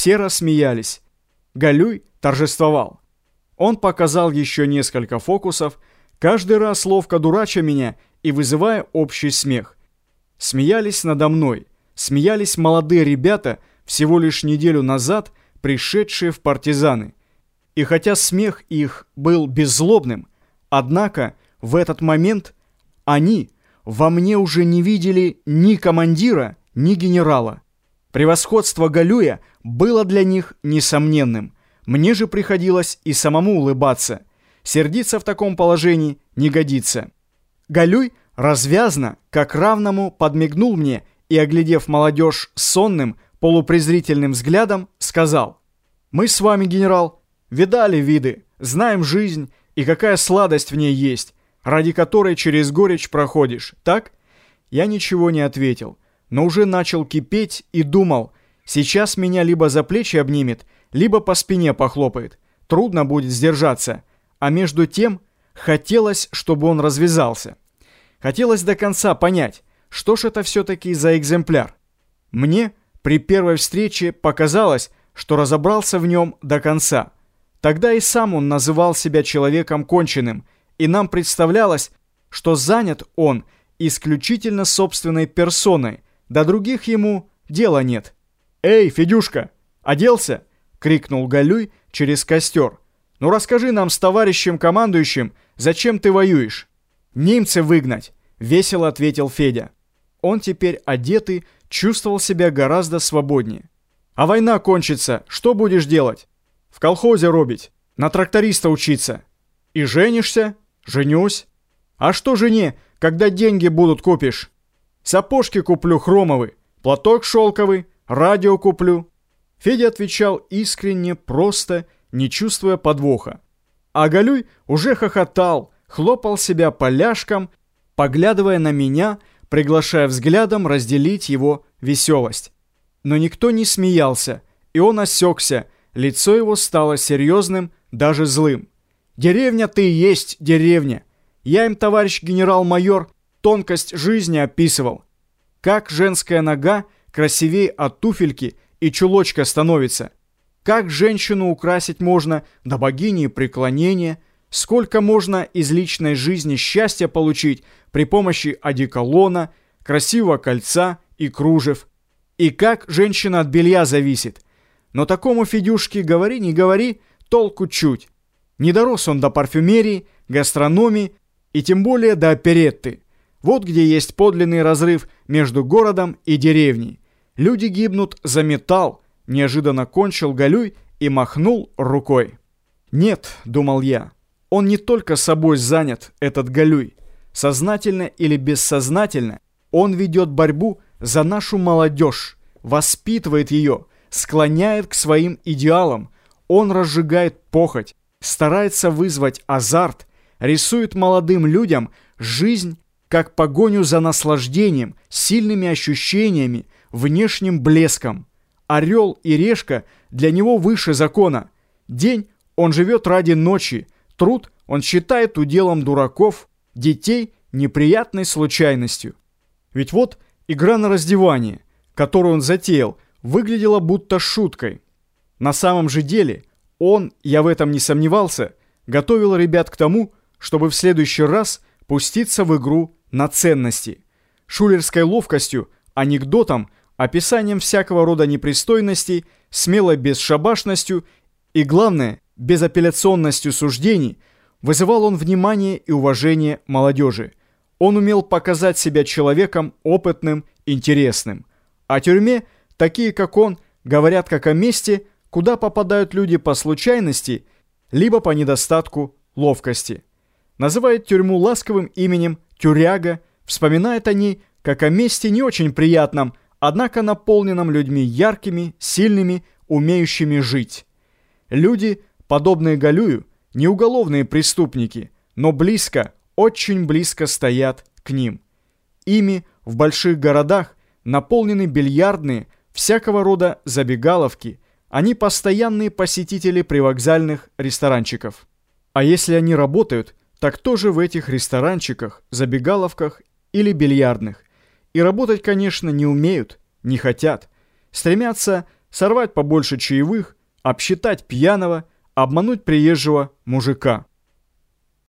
Все рассмеялись. Галюй торжествовал. Он показал еще несколько фокусов, каждый раз ловко дурача меня и вызывая общий смех. Смеялись надо мной, смеялись молодые ребята, всего лишь неделю назад пришедшие в партизаны. И хотя смех их был беззлобным, однако в этот момент они во мне уже не видели ни командира, ни генерала. Превосходство Галюя было для них несомненным. Мне же приходилось и самому улыбаться. Сердиться в таком положении не годится. Галюй развязно, как равному, подмигнул мне и, оглядев молодежь сонным, полупрезрительным взглядом, сказал «Мы с вами, генерал, видали виды, знаем жизнь и какая сладость в ней есть, ради которой через горечь проходишь, так?» Я ничего не ответил но уже начал кипеть и думал, сейчас меня либо за плечи обнимет, либо по спине похлопает. Трудно будет сдержаться. А между тем хотелось, чтобы он развязался. Хотелось до конца понять, что ж это все-таки за экземпляр. Мне при первой встрече показалось, что разобрался в нем до конца. Тогда и сам он называл себя человеком конченным, и нам представлялось, что занят он исключительно собственной персоной – до других ему дела нет. «Эй, Федюшка, оделся?» — крикнул Галюй через костер. «Ну расскажи нам с товарищем командующим, зачем ты воюешь?» «Немцы выгнать», — весело ответил Федя. Он теперь одетый, чувствовал себя гораздо свободнее. «А война кончится, что будешь делать?» «В колхозе робить, на тракториста учиться». «И женишься?» «Женюсь». «А что жене, когда деньги будут купишь?» Сапожки куплю хромовые, платок шелковый, радио куплю». Федя отвечал искренне, просто, не чувствуя подвоха. А Галюй уже хохотал, хлопал себя поляшком, поглядывая на меня, приглашая взглядом разделить его веселость. Но никто не смеялся, и он осекся, лицо его стало серьезным, даже злым. «Деревня ты и есть деревня. Я им, товарищ генерал-майор, тонкость жизни описывал. Как женская нога красивее от туфельки и чулочка становится. Как женщину украсить можно до богини преклонения. Сколько можно из личной жизни счастья получить при помощи одеколона, красивого кольца и кружев. И как женщина от белья зависит. Но такому Федюшке говори, не говори, толку чуть. Не дорос он до парфюмерии, гастрономии и тем более до оперетты. Вот где есть подлинный разрыв между городом и деревней. Люди гибнут за металл, неожиданно кончил Галюй и махнул рукой. «Нет», — думал я, — «он не только собой занят, этот Галюй. Сознательно или бессознательно он ведет борьбу за нашу молодежь, воспитывает ее, склоняет к своим идеалам, он разжигает похоть, старается вызвать азарт, рисует молодым людям жизнь как погоню за наслаждением, сильными ощущениями, внешним блеском. Орел и решка для него выше закона. День он живет ради ночи, труд он считает уделом дураков, детей неприятной случайностью. Ведь вот игра на раздевание, которую он затеял, выглядела будто шуткой. На самом же деле он, я в этом не сомневался, готовил ребят к тому, чтобы в следующий раз пуститься в игру на ценности. Шулерской ловкостью, анекдотом, описанием всякого рода непристойностей, смелой бесшабашностью и, главное, безапелляционностью суждений вызывал он внимание и уважение молодежи. Он умел показать себя человеком опытным, интересным. О тюрьме, такие как он, говорят как о месте, куда попадают люди по случайности, либо по недостатку ловкости. Называет тюрьму ласковым именем тюряга, вспоминает о ней как о месте не очень приятном, однако наполненном людьми яркими, сильными, умеющими жить. Люди, подобные Галюю, не уголовные преступники, но близко, очень близко стоят к ним. Ими в больших городах наполнены бильярдные, всякого рода забегаловки, они постоянные посетители привокзальных ресторанчиков. А если они работают – так тоже в этих ресторанчиках, забегаловках или бильярдных. И работать, конечно, не умеют, не хотят. Стремятся сорвать побольше чаевых, обсчитать пьяного, обмануть приезжего мужика.